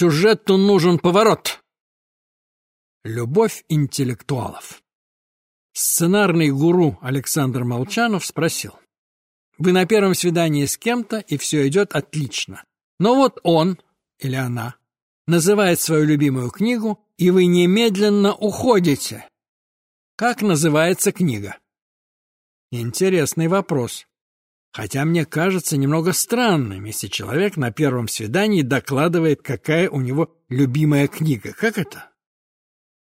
Сюжету нужен поворот. Любовь интеллектуалов. Сценарный гуру Александр Молчанов спросил. Вы на первом свидании с кем-то, и все идет отлично. Но вот он или она называет свою любимую книгу, и вы немедленно уходите. Как называется книга? Интересный вопрос. Хотя мне кажется немного странным, если человек на первом свидании докладывает, какая у него любимая книга. Как это?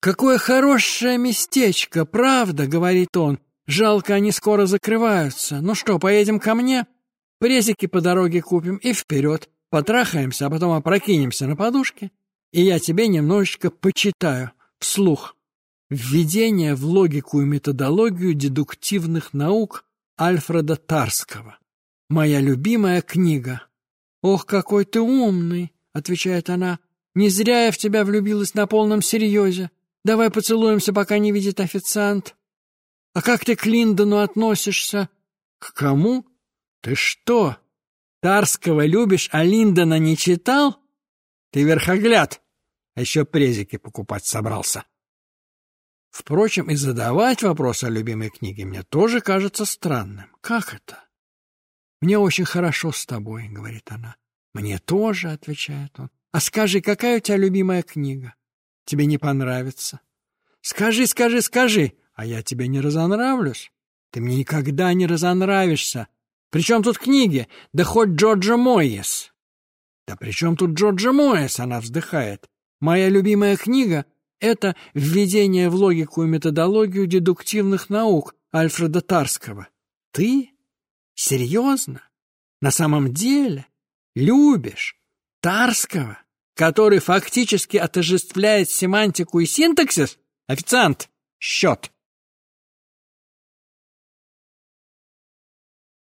«Какое хорошее местечко, правда?» — говорит он. «Жалко, они скоро закрываются. Ну что, поедем ко мне? Презики по дороге купим и вперед. Потрахаемся, а потом опрокинемся на подушке, и я тебе немножечко почитаю вслух. Введение в логику и методологию дедуктивных наук Альфреда Тарского. Моя любимая книга. «Ох, какой ты умный!» — отвечает она. «Не зря я в тебя влюбилась на полном серьезе. Давай поцелуемся, пока не видит официант. А как ты к Линдону относишься?» «К кому? Ты что, Тарского любишь, а Линдона не читал? Ты верхогляд, а еще презики покупать собрался. Впрочем, и задавать вопрос о любимой книге мне тоже кажется странным. Как это? Мне очень хорошо с тобой, говорит она. Мне тоже, отвечает он. А скажи, какая у тебя любимая книга? Тебе не понравится. Скажи, скажи, скажи, а я тебе не разонравлюсь. Ты мне никогда не разонравишься, причем тут книги? Да хоть Джорджа Мойес. Да при чем тут Джорджа Мойес, она вздыхает. Моя любимая книга — это «Введение в логику и методологию дедуктивных наук» Альфреда Тарского. Ты? Серьезно? На самом деле? Любишь? Тарского? Который фактически отождествляет семантику и синтаксис? Официант, счет.